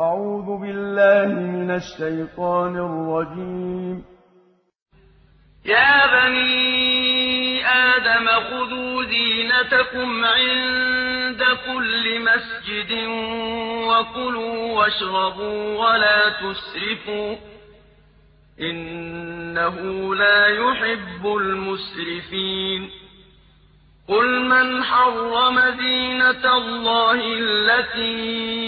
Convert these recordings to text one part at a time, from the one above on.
أعوذ بالله من الشيطان الرجيم. يا بني آدم خذوا زينتكم عند كل مسجد وكلوا واشربوا ولا تسرفوا. إنه لا يحب المسرفين. قل من حرم زينة الله التي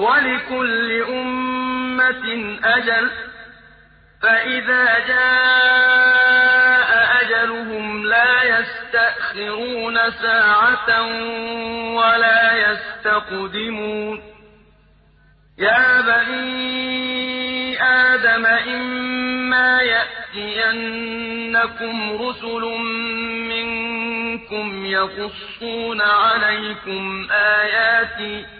وَلِكُلِّ أُمَّةٍ أَجَلٌ ۖ فَإِذَا جَاءَ أَجَلُهُمْ لَا يَسْتَأْخِرُونَ سَاعَةً ۖ وَلَا يَسْتَقْدِمُونَ. يَا بَنِي آدَمَ إِمَّا يَأْتِيَنَّكُمْ رُسُلٌ مِّنكُمْ يَقُصُّونَ عَلَيْكُمْ آيَاتِي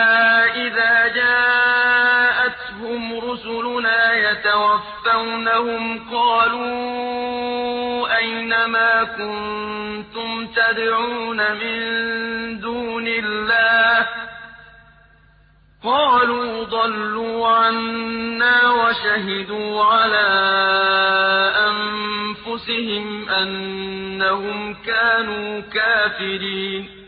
رسلنا يتوفونهم قالوا أين ما كنتم تدعون من دون الله؟ قالوا ضلوا عنا وشهدوا على أنفسهم أنهم كانوا كافرين.